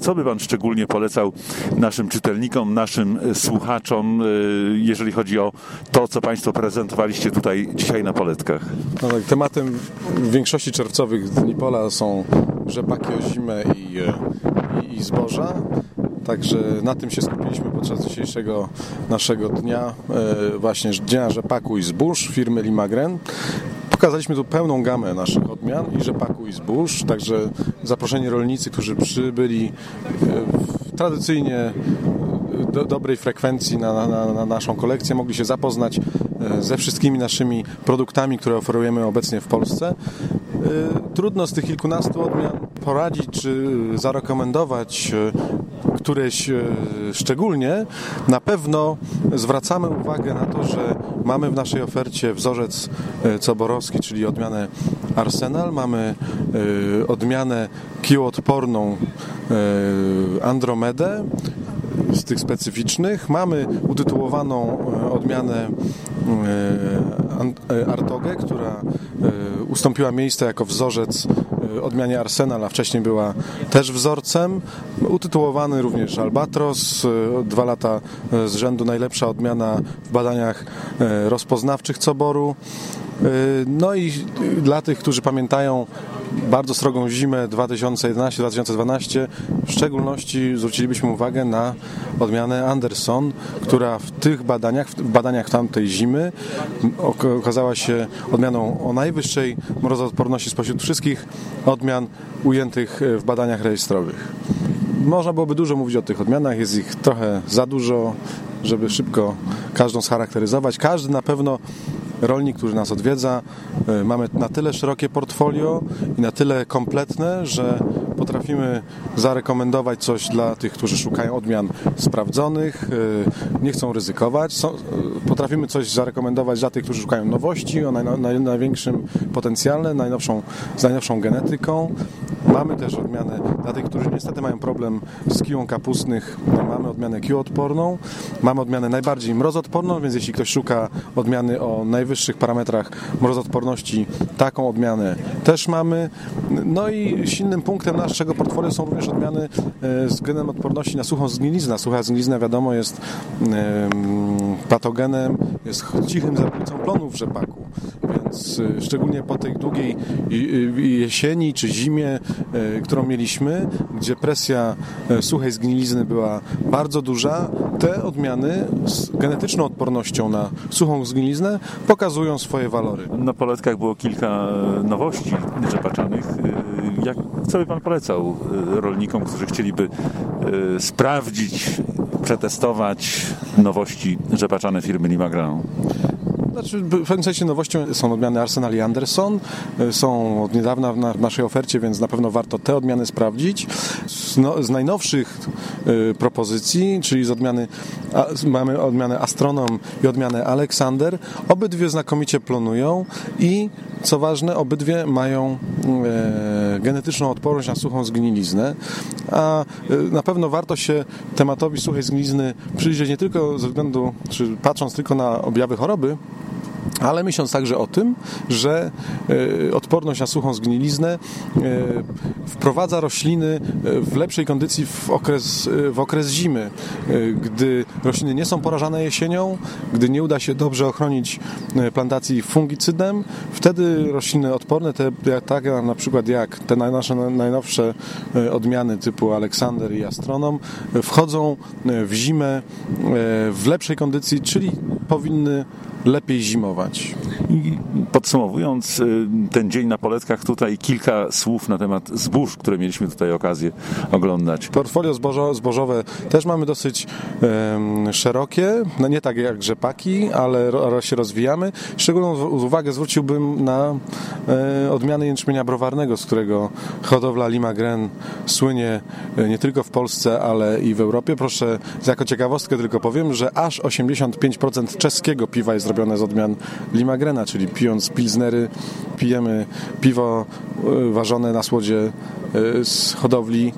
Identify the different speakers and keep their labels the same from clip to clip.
Speaker 1: Co by Pan szczególnie polecał naszym czytelnikom, naszym słuchaczom, jeżeli chodzi o to, co Państwo prezentowaliście tutaj dzisiaj na poletkach?
Speaker 2: No tak, tematem większości czerwcowych Dni Pola są rzepaki o zimę i, i, i zboża. Także na tym się skupiliśmy podczas dzisiejszego naszego dnia, właśnie Dnia Rzepaku i Zbóż firmy Limagren. Pokazaliśmy tu pełną gamę naszych odmian i rzepaku i zbóż, także zaproszeni rolnicy, którzy przybyli w tradycyjnie do, dobrej frekwencji na, na, na, naszą kolekcję, mogli się zapoznać ze wszystkimi naszymi produktami, które oferujemy obecnie w Polsce. Trudno z tych kilkunastu odmian poradzić czy zarekomendować któreś szczególnie. Na pewno zwracamy uwagę na to, że mamy w naszej ofercie wzorzec coborowski, czyli odmianę Arsenal, mamy odmianę kiłoodporną Andromedę, z tych specyficznych. Mamy utytułowaną odmianę Artogę, która ustąpiła miejsce jako wzorzec odmianie Arsenal, a wcześniej była też wzorcem. Utytułowany również Albatros, dwa lata z rzędu najlepsza odmiana w badaniach rozpoznawczych Coboru. No i dla tych, którzy pamiętają bardzo srogą zimę 2011-2012, w szczególności zwrócilibyśmy uwagę na odmianę Anderson, która w tych badaniach, w badaniach tamtej zimy okazała się odmianą o najwyższej mrozoodporności spośród wszystkich odmian ujętych w badaniach rejestrowych. Można byłoby dużo mówić o tych odmianach, jest ich trochę za dużo, żeby szybko każdą scharakteryzować. Każdy na pewno rolnik, który nas odwiedza, mamy na tyle szerokie portfolio i na tyle kompletne, że potrafimy zarekomendować coś dla tych, którzy szukają odmian sprawdzonych, nie chcą ryzykować. Potrafimy coś zarekomendować dla tych, którzy szukają nowości, o naj, naj, największym potencjale, najnowszą, z najnowszą genetyką. Mamy też odmianę dla tych, którzy niestety mają problem z kiłą kapustnych. Mamy odmianę kiłoodporną, mamy odmianę najbardziej mrozodporną, więc jeśli ktoś szuka odmiany o najwyższych parametrach mrozodporności, taką odmianę też mamy. No i silnym punktem naszego portfolio są również odmiany z genem odporności na suchą zgniliznę. Sucha zgnilizna wiadomo jest patogenem, jest cichym zabójcą plonów w rzepaku. Więc szczególnie po tej długiej jesieni czy zimie, którą mieliśmy, gdzie presja suchej zgnilizny była bardzo duża, te odmiany z genetyczną odpornością na suchą zgniliznę pokazują swoje walory.
Speaker 1: Na poletkach było kilka nowości rzepaczanych. Jak, co by Pan polecał rolnikom, którzy chcieliby sprawdzić, przetestować nowości rzepaczane firmy Limagran?
Speaker 2: Znaczy, w pewnym sensie nowością są odmiany Arsenal i Anderson. Są od niedawna w naszej ofercie, więc na pewno warto te odmiany sprawdzić. Z, no, z najnowszych y, propozycji, czyli z odmiany a, mamy odmianę Astronom i odmianę Aleksander. Obydwie znakomicie plonują i co ważne, obydwie mają e, genetyczną odporność na suchą zgniliznę, a e, na pewno warto się tematowi suchej zgnilizny przyjrzeć nie tylko ze względu, czy patrząc tylko na objawy choroby, ale myśląc także o tym, że odporność na suchą zgniliznę wprowadza rośliny w lepszej kondycji w okres, w okres zimy. Gdy rośliny nie są porażane jesienią, gdy nie uda się dobrze ochronić plantacji fungicydem, wtedy rośliny odporne, te, tak na przykład jak te nasze najnowsze odmiany typu Aleksander i Astronom, wchodzą w zimę w lepszej kondycji, czyli powinny lepiej zimować.
Speaker 1: I podsumowując ten dzień na poletkach, tutaj kilka słów na temat zbóż, które mieliśmy tutaj okazję oglądać.
Speaker 2: Portfolio zbożo, zbożowe też mamy dosyć um, szerokie, no nie tak jak rzepaki, ale ro, się rozwijamy. Szczególną uwagę zwróciłbym na e, odmiany jęczmienia browarnego, z którego hodowla Limagren słynie nie tylko w Polsce, ale i w Europie. Proszę, jako ciekawostkę tylko powiem, że aż 85% czeskiego piwa jest zrobione z odmian Czyli pijąc pilsnery, pijemy piwo ważone na słodzie z hodowli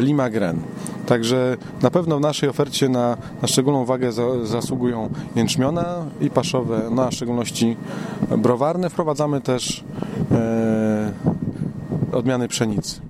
Speaker 2: Limagren. Także na pewno w naszej ofercie na, na szczególną uwagę za, zasługują jęczmiona i paszowe, no a w szczególności browarne. Wprowadzamy też e, odmiany pszenicy.